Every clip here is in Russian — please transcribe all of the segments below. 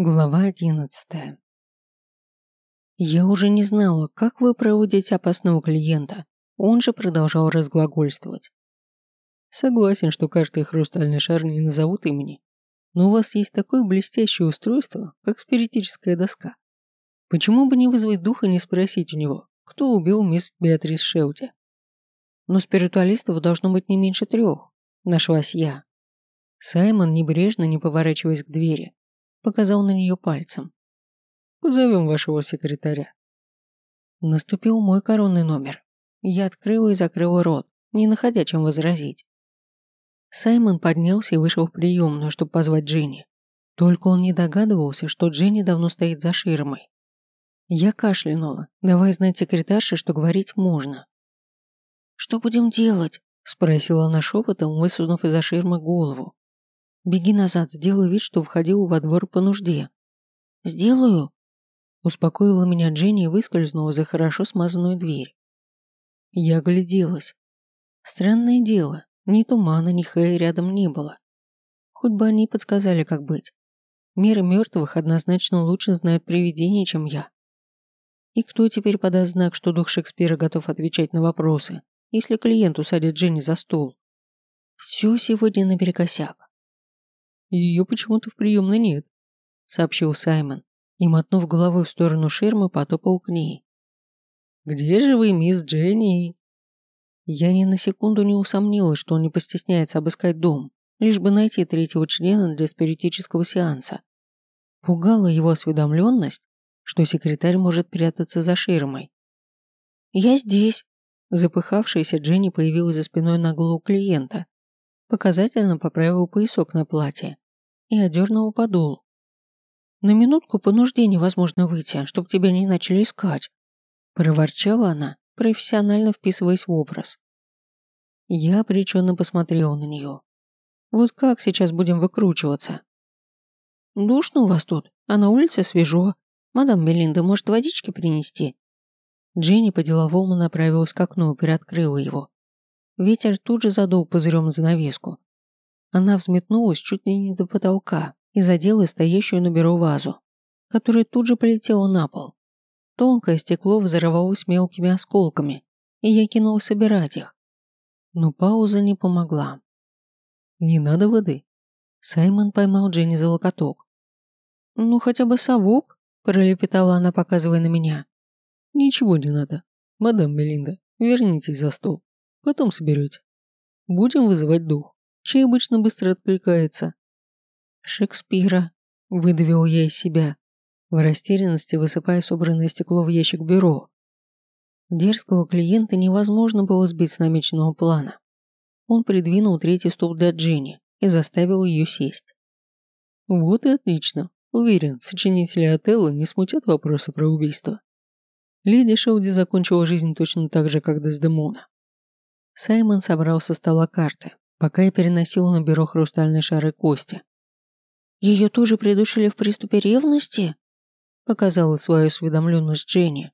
Глава одиннадцатая. Я уже не знала, как вы проводите опасного клиента. Он же продолжал разглагольствовать. Согласен, что каждый хрустальный шар не назовут имени. Но у вас есть такое блестящее устройство, как спиритическая доска. Почему бы не вызвать духа и не спросить у него, кто убил мисс Беатрис Шелти? Но спиритуалистов должно быть не меньше трех. Нашлась я. Саймон, небрежно не поворачиваясь к двери, показал на нее пальцем. «Позовем вашего секретаря». Наступил мой коронный номер. Я открыла и закрыла рот, не находя чем возразить. Саймон поднялся и вышел в приемную, чтобы позвать Дженни. Только он не догадывался, что Дженни давно стоит за ширмой. Я кашлянула, давая знать секретарше, что говорить можно. «Что будем делать?» – спросила она шепотом, высунув из-за ширмы голову. Беги назад, сделай вид, что входил во двор по нужде. Сделаю. Успокоила меня Дженни и выскользнула за хорошо смазанную дверь. Я огляделась. Странное дело, ни тумана, ни Хэя рядом не было. Хоть бы они подсказали, как быть. Меры мертвых однозначно лучше знают привидения, чем я. И кто теперь подаст знак, что дух Шекспира готов отвечать на вопросы, если клиент усадит Дженни за стол? Все сегодня наперекосяк. Ее почему-то в приемной нет», — сообщил Саймон и, мотнув головой в сторону ширмы, потопал к ней. «Где же вы, мисс Дженни?» Я ни на секунду не усомнилась, что он не постесняется обыскать дом, лишь бы найти третьего члена для спиритического сеанса. Пугала его осведомленность, что секретарь может прятаться за ширмой. «Я здесь», Запыхавшаяся Дженни появилась за спиной наглого клиента показательно поправил поясок на платье и одернул подол. «На минутку по нужде невозможно выйти, чтобы тебя не начали искать», проворчала она, профессионально вписываясь в образ. Я обреченно посмотрела на нее. «Вот как сейчас будем выкручиваться?» «Душно у вас тут, а на улице свежо. Мадам Белинда, может, водички принести?» Дженни по-деловому направилась к окну и приоткрыла его. Ветер тут же задул пузырем занавеску. Она взметнулась чуть ли не до потолка и задела стоящую на бюро вазу, которая тут же полетела на пол. Тонкое стекло взорвалось мелкими осколками, и я кинулась собирать их. Но пауза не помогла. «Не надо воды». Саймон поймал Дженни за локоток. «Ну, хотя бы совок», – пролепетала она, показывая на меня. «Ничего не надо. Мадам Мелинда, вернитесь за стол». Потом соберете. Будем вызывать дух, чей обычно быстро откликается. Шекспира, выдавил я из себя, в растерянности высыпая собранное стекло в ящик бюро. Дерзкого клиента невозможно было сбить с намеченного плана. Он придвинул третий стул для Дженни и заставил ее сесть. Вот и отлично. Уверен, сочинители Отелло не смутят вопросы про убийство. Леди Шауди закончила жизнь точно так же, как Дездемона. Саймон собрал со стола карты, пока я переносил на бюро хрустальные шары кости. «Ее тоже придушили в приступе ревности?» Показала свою осведомленность Дженни.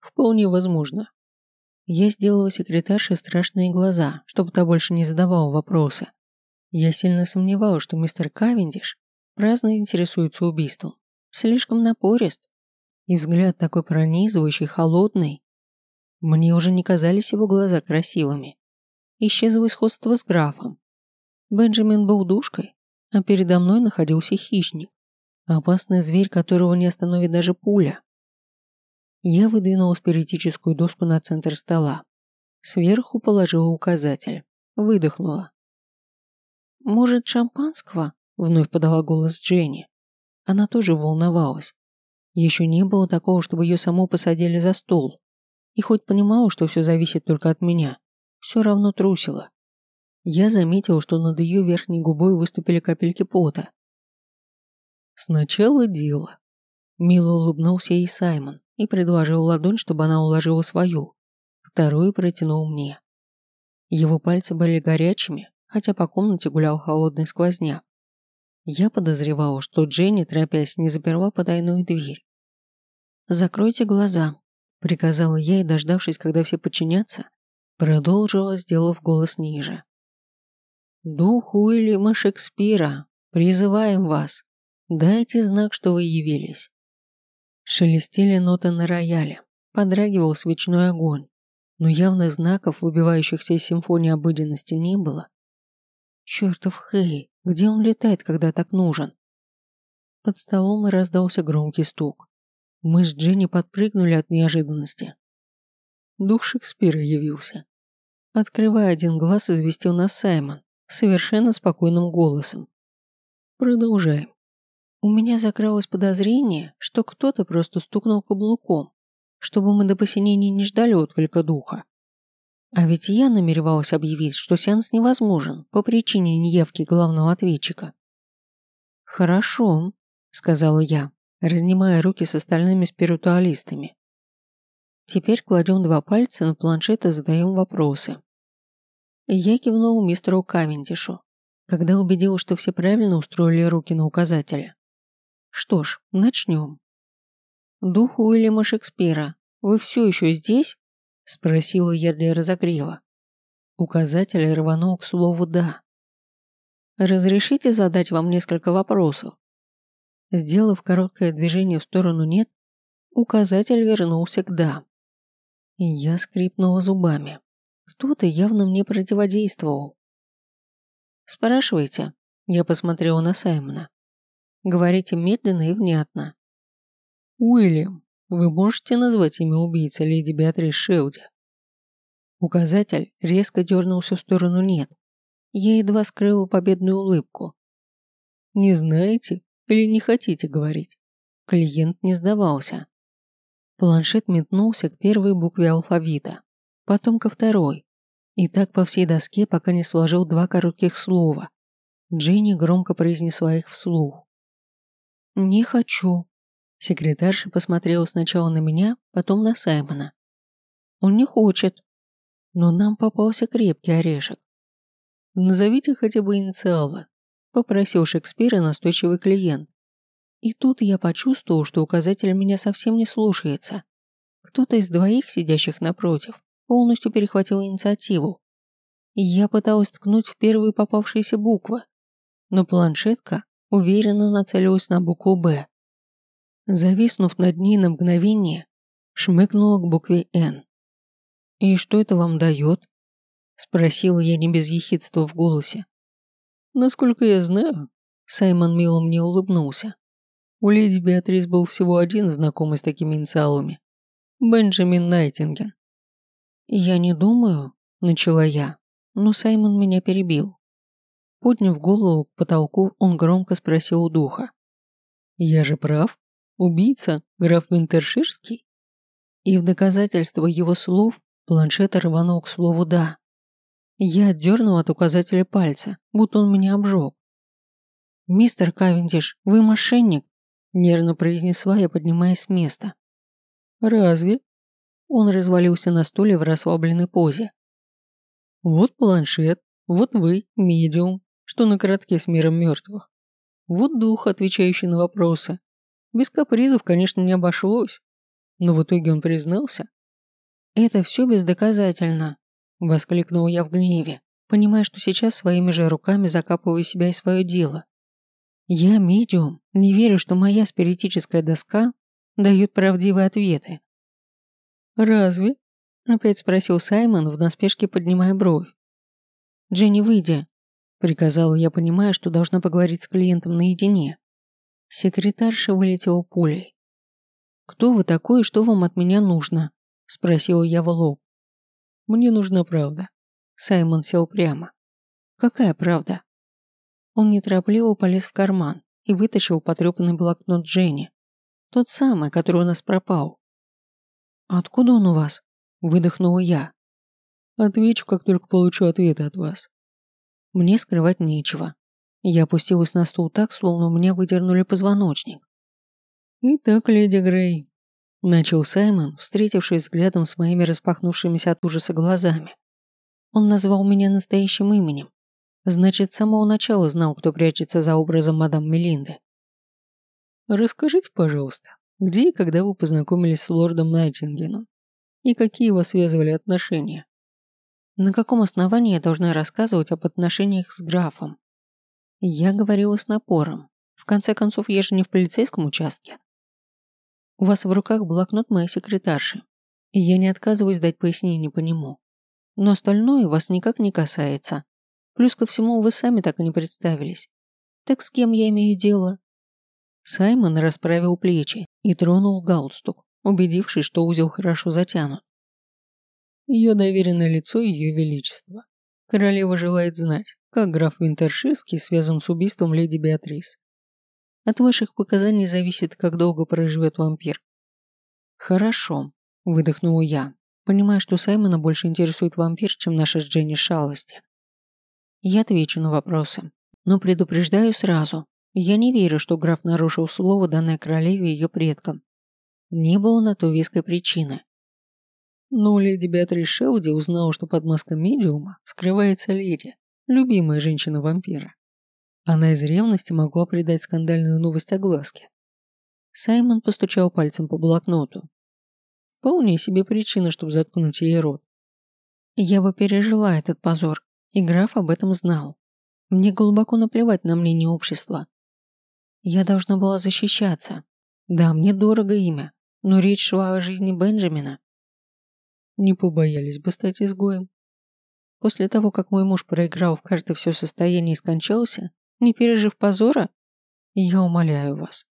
«Вполне возможно». Я сделала секретарше страшные глаза, чтобы та больше не задавала вопросы. Я сильно сомневалась, что мистер Кавендиш праздно интересуется убийством. Слишком напорист. И взгляд такой пронизывающий, холодный. Мне уже не казались его глаза красивыми. Исчезло сходство с графом. Бенджамин был душкой, а передо мной находился хищник. Опасный зверь, которого не остановит даже пуля. Я выдвинула спиритическую доску на центр стола. Сверху положила указатель. Выдохнула. «Может, шампанского?» – вновь подала голос Дженни. Она тоже волновалась. Еще не было такого, чтобы ее саму посадили за стол. И хоть понимала, что все зависит только от меня, все равно трусила. Я заметила, что над ее верхней губой выступили капельки пота. Сначала дело. Мило улыбнулся ей Саймон и предложил ладонь, чтобы она уложила свою. Вторую протянул мне. Его пальцы были горячими, хотя по комнате гулял холодный сквозняк. Я подозревала, что Дженни, торопясь, не заперла потайную дверь. «Закройте глаза», Приказала я и, дождавшись, когда все подчинятся, продолжила, сделав голос ниже. «Дух Уильяма Шекспира, призываем вас. Дайте знак, что вы явились. Шелестели ноты на рояле, подрагивал свечной огонь, но явных знаков, выбивающихся из симфонии обыденности, не было. Чертов Хей, где он летает, когда так нужен? Под столом раздался громкий стук. Мы с Дженни подпрыгнули от неожиданности. Дух Шекспира явился. Открывая один глаз, известил нас Саймон совершенно спокойным голосом. Продолжаем. У меня закралось подозрение, что кто-то просто стукнул каблуком, чтобы мы до посинения не ждали отклика духа. А ведь я намеревалась объявить, что сеанс невозможен по причине неявки главного ответчика. «Хорошо», — сказала я, разнимая руки с остальными спиритуалистами. Теперь кладем два пальца на планшет и задаем вопросы. Я кивнул мистеру Кавендишу, когда убедил, что все правильно устроили руки на указателе. Что ж, начнем. Дух Уильяма Шекспира, вы все еще здесь? Спросила я для разогрева. Указатель рванул к слову «да». Разрешите задать вам несколько вопросов? Сделав короткое движение в сторону «нет», указатель вернулся к «да». И я скрипнула зубами. Кто-то явно мне противодействовал. «Спрашивайте», – я посмотрела на Саймона. «Говорите медленно и внятно». «Уильям, вы можете назвать имя убийцы леди Беатрис Шелди?» Указатель резко дернулся в сторону «нет». Я едва скрыла победную улыбку. «Не знаете или не хотите говорить?» Клиент не сдавался. Планшет метнулся к первой букве алфавита, потом ко второй. И так по всей доске, пока не сложил два коротких слова. Дженни громко произнесла их вслух. «Не хочу». Секретарша посмотрела сначала на меня, потом на Саймона. «Он не хочет». Но нам попался крепкий орешек. «Назовите хотя бы инициалы», – попросил Шекспира настойчивый клиент. И тут я почувствовал, что указатель меня совсем не слушается. Кто-то из двоих, сидящих напротив, полностью перехватил инициативу. Я пыталась ткнуть в первые попавшиеся буквы, но планшетка уверенно нацелилась на букву «Б». Зависнув над ней на мгновение, шмыкнула к букве «Н». «И что это вам дает?» – спросила я не без ехидства в голосе. «Насколько я знаю», – Саймон мило мне улыбнулся. У леди Беатрис был всего один знакомый с такими инициалами. Бенджамин Найтинген. «Я не думаю», – начала я, но Саймон меня перебил. Подняв голову к потолку, он громко спросил у духа. «Я же прав? Убийца, граф Винтерширский?» И в доказательство его слов планшет рванул к слову «да». Я отдернул от указателя пальца, будто он меня обжег. «Мистер Кавендиш, вы мошенник Нервно произнесла я, поднимаясь с места. «Разве?» Он развалился на стуле в расслабленной позе. «Вот планшет, вот вы, медиум, что на коротке с миром мертвых. Вот дух, отвечающий на вопросы. Без капризов, конечно, не обошлось. Но в итоге он признался. «Это все бездоказательно», – воскликнул я в гневе, понимая, что сейчас своими же руками закапываю себя и свое дело. Я медиум, не верю, что моя спиритическая доска дает правдивые ответы. «Разве?» – опять спросил Саймон, в наспешке поднимая бровь. «Дженни, выйди», – приказала я, понимая, что должна поговорить с клиентом наедине. Секретарша вылетела пулей. «Кто вы такой и что вам от меня нужно?» – спросила я в лоб. «Мне нужна правда». Саймон сел прямо. «Какая правда?» Он неторопливо полез в карман и вытащил потрепанный блокнот Дженни. Тот самый, который у нас пропал. «Откуда он у вас?» – выдохнула я. «Отвечу, как только получу ответы от вас». Мне скрывать нечего. Я опустилась на стул так, словно у меня выдернули позвоночник. «Итак, леди Грей», – начал Саймон, встретившись взглядом с моими распахнувшимися от ужаса глазами. Он назвал меня настоящим именем, Значит, с самого начала знал, кто прячется за образом мадам Мелинды. Расскажите, пожалуйста, где и когда вы познакомились с лордом Найтингеном? И какие вас связывали отношения? На каком основании я должна рассказывать об отношениях с графом? Я говорила с напором, В конце концов, я же не в полицейском участке. У вас в руках блокнот моей секретарши, и я не отказываюсь дать пояснение по нему. Но остальное вас никак не касается. Плюс ко всему, вы сами так и не представились. Так с кем я имею дело? Саймон расправил плечи и тронул галстук, убедившись, что узел хорошо затянут. Ее доверенное лицо Ее Величества. Королева желает знать, как граф Винтерширский связан с убийством леди Беатрис. От ваших показаний зависит, как долго проживет вампир. Хорошо, выдохнула я, понимая, что Саймона больше интересует вампир, чем наша с Дженни шалости. Я отвечу на вопросы, но предупреждаю сразу, я не верю, что граф нарушил слово, данное королеве и ее предкам. Не было на то веской причины. Но леди Беатрис Шелди узнала, что под маской медиума скрывается леди, любимая женщина-вампира. Она из ревности могла придать скандальную новость о глазке. Саймон постучал пальцем по блокноту. Вполне себе причина, чтобы заткнуть ей рот. Я бы пережила этот позор, и граф об этом знал. Мне глубоко наплевать на мнение общества. Я должна была защищаться. Да, мне дорого имя, но речь шла о жизни Бенджамина. Не побоялись бы стать изгоем. После того, как мой муж проиграл в карты все состояние и скончался, не пережив позора, я умоляю вас.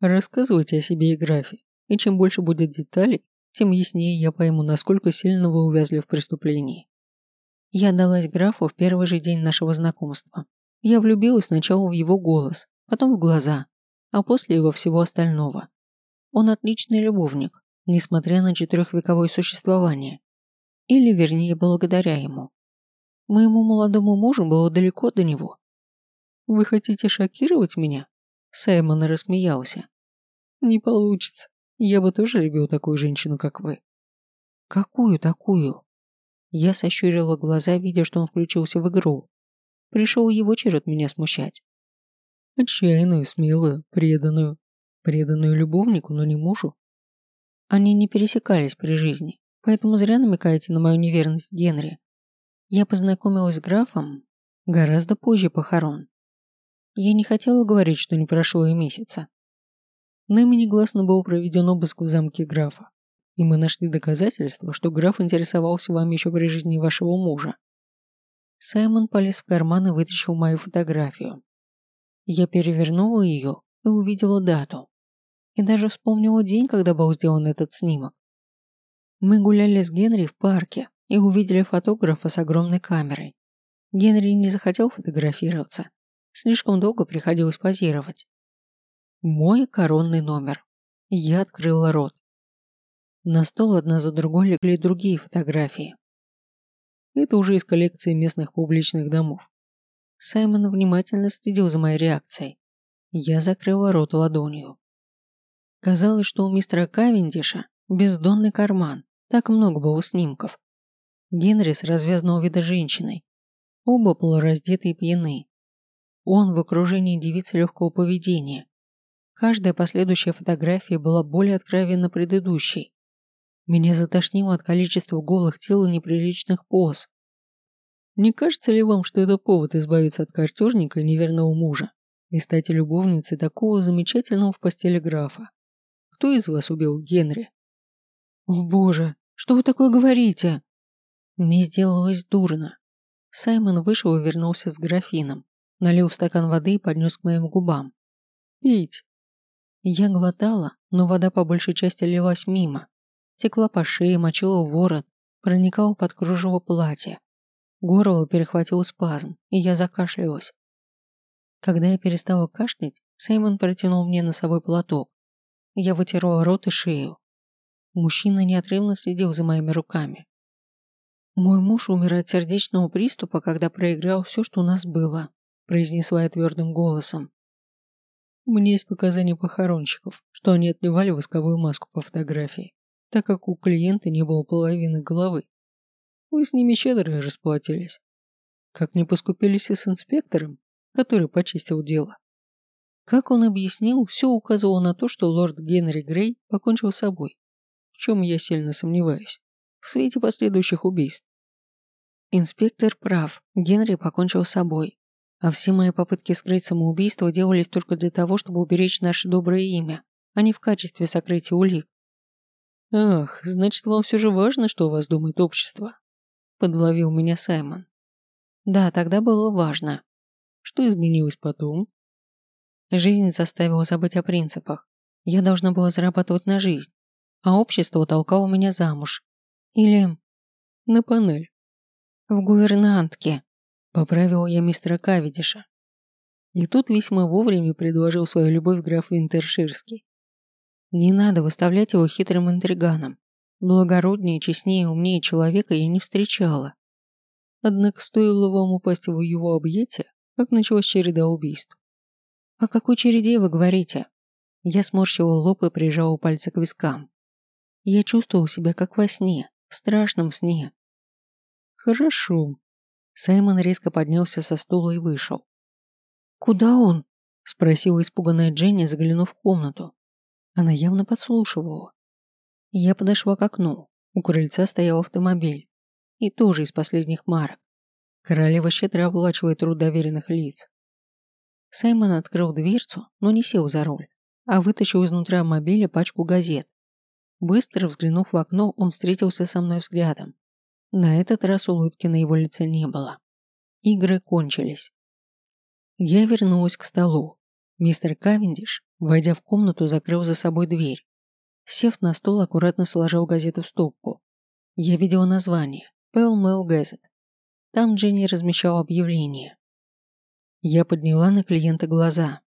Рассказывайте о себе и графе, и чем больше будет деталей, тем яснее я пойму, насколько сильно вы увязли в преступлении. Я далась графу в первый же день нашего знакомства. Я влюбилась сначала в его голос, потом в глаза, а после и во всего остального. Он отличный любовник, несмотря на четырехвековое существование. Или, вернее, благодаря ему. Моему молодому мужу было далеко до него. «Вы хотите шокировать меня?» Саймон рассмеялся. «Не получится. Я бы тоже любил такую женщину, как вы». «Какую такую?» Я сощурила глаза, видя, что он включился в игру. Пришел его черед меня смущать. Отчаянную, смелую, преданную. Преданную любовнику, но не мужу. Они не пересекались при жизни, поэтому зря намекаете на мою неверность Генри. Я познакомилась с графом гораздо позже похорон. Я не хотела говорить, что не прошло и месяца. Нами негласно был проведен обыск в замке графа, и мы нашли доказательства, что граф интересовался вами еще при жизни вашего мужа. Саймон полез в карман и вытащил мою фотографию. Я перевернула ее и увидела дату. И даже вспомнила день, когда был сделан этот снимок. Мы гуляли с Генри в парке и увидели фотографа с огромной камерой. Генри не захотел фотографироваться. Слишком долго приходилось позировать. Мой коронный номер. Я открыла рот. На стол одна за другой легли другие фотографии. Это уже из коллекции местных публичных домов. Саймон внимательно следил за моей реакцией. Я закрыла рот ладонью. Казалось, что у мистера Кавендиша бездонный карман, так много было снимков. Генри с развязанного вида женщиной. Оба полураздеты и пьяны. Он в окружении девицы легкого поведения. Каждая последующая фотография была более откровенна предыдущей. Меня затошнило от количества голых тел и неприличных поз. Не кажется ли вам, что это повод избавиться от картежника и неверного мужа и стать любовницей такого замечательного в постели графа? Кто из вас убил Генри? О боже, что вы такое говорите? Мне сделалось дурно. Саймон вышел и вернулся с графином, налил стакан воды и поднес к моим губам. Пить. Я глотала, но вода по большей части лилась мимо. Текла по шее, мочила ворот, проникала под кружево платья. Горло перехватил спазм, и я закашлялась. Когда я перестала кашлять, Саймон протянул мне носовой платок. Я вытерла рот и шею. Мужчина неотрывно следил за моими руками. «Мой муж умер от сердечного приступа, когда проиграл все, что у нас было», произнесла я твердым голосом. У меня есть показания похоронщиков, что они отливали восковую маску по фотографии, так как у клиента не было половины головы. Вы с ними щедро расплатились. Как не поскупились и с инспектором, который почистил дело. Как он объяснил, все указывало на то, что лорд Генри Грей покончил с собой, в чем я сильно сомневаюсь, в свете последующих убийств. Инспектор прав, Генри покончил с собой. А все мои попытки скрыть самоубийство делались только для того, чтобы уберечь наше доброе имя, а не в качестве сокрытия улик. «Ах, значит, вам все же важно, что о вас думает общество?» Подловил меня Саймон. «Да, тогда было важно. Что изменилось потом?» Жизнь заставила забыть о принципах. Я должна была зарабатывать на жизнь, а общество толкало меня замуж. Или на панель. В гувернантке. Поправил я мистера Кавидиша. И тут весьма вовремя предложил свою любовь граф Винтерширский. Не надо выставлять его хитрым интриганом. Благороднее, честнее, умнее человека я не встречала. Однако стоило вам упасть в его объятия, как началась череда убийств. «О какой череде вы говорите?» Я сморщила лоб и прижала пальцы к вискам. Я чувствовал себя как во сне, в страшном сне. «Хорошо». Саймон резко поднялся со стула и вышел. «Куда он?» – спросила испуганная Дженни, заглянув в комнату. Она явно подслушивала. Я подошла к окну. У крыльца стоял автомобиль. И тоже из последних марок. Королева щедро оплачивает труд доверенных лиц. Саймон открыл дверцу, но не сел за руль, а вытащил изнутри мобиля пачку газет. Быстро взглянув в окно, он встретился со мной взглядом. На этот раз улыбки на его лице не было. Игры кончились. Я вернулась к столу. Мистер Кавендиш, войдя в комнату, закрыл за собой дверь. Сев на стол, аккуратно сложил газету в стопку. Я видела название «Pell Mell Gazette». Там Дженни размещала объявление. Я подняла на клиента глаза.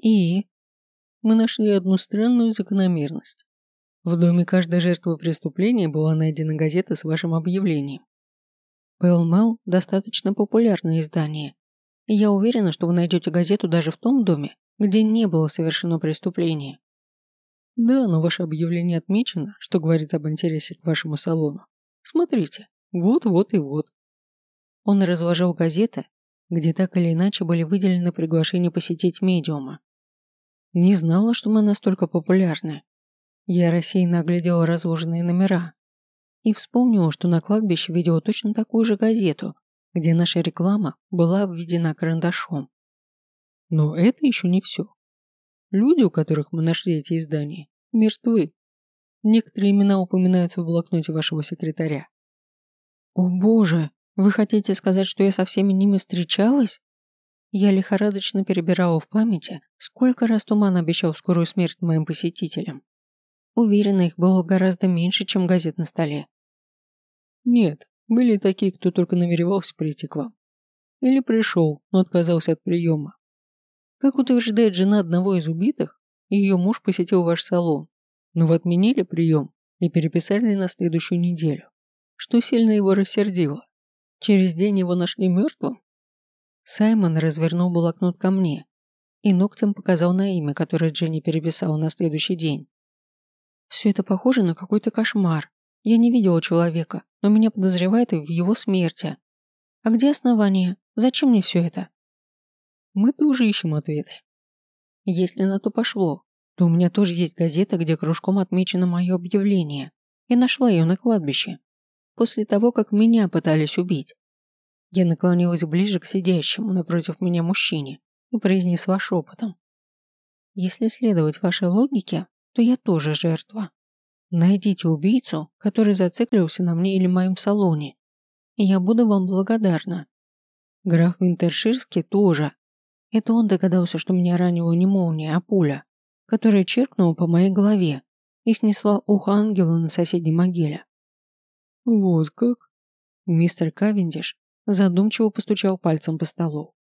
И мы нашли одну странную закономерность. В доме каждой жертвы преступления была найдена газета с вашим объявлением. Пэлмэл – достаточно популярное издание. И я уверена, что вы найдете газету даже в том доме, где не было совершено преступление. Да, но ваше объявление отмечено, что говорит об интересе к вашему салону. Смотрите, вот, вот и вот. Он разложил газеты, где так или иначе были выделены приглашения посетить медиума. Не знала, что мы настолько популярны. Я рассеянно оглядела разложенные номера и вспомнила, что на кладбище видела точно такую же газету, где наша реклама была обведена карандашом. Но это еще не все. Люди, у которых мы нашли эти издания, мертвы. Некоторые имена упоминаются в блокноте вашего секретаря. О боже, вы хотите сказать, что я со всеми ними встречалась? Я лихорадочно перебирала в памяти, сколько раз туман обещал скорую смерть моим посетителям. Уверена, их было гораздо меньше, чем газет на столе. Нет, были такие, кто только намеревался прийти к вам. Или пришел, но отказался от приема. Как утверждает жена одного из убитых, ее муж посетил ваш салон, но вы отменили прием и переписали на следующую неделю, что сильно его рассердило. Через день его нашли мертвым? Саймон развернул блокнот ко мне и ногтем показал на имя, которое Дженни переписала на следующий день. Все это похоже на какой-то кошмар. Я не видела человека, но меня подозревают и в его смерти. А где основания? Зачем мне все это? Мы тоже ищем ответы. Если на то пошло, то у меня тоже есть газета, где кружком отмечено мое объявление. Я нашла ее на кладбище после того, как меня пытались убить. Я наклонилась ближе к сидящему напротив меня мужчине и произнесла шепотом. Если следовать вашей логике, то я тоже жертва. Найдите убийцу, который зациклился на мне или моем салоне, и я буду вам благодарна. Граф Винтерширский тоже. Это он догадался, что меня ранила не молния, а пуля, которая черкнула по моей голове и снесла ухо ангела на соседней могиле. «Вот как?» Мистер Кавендиш задумчиво постучал пальцем по столу.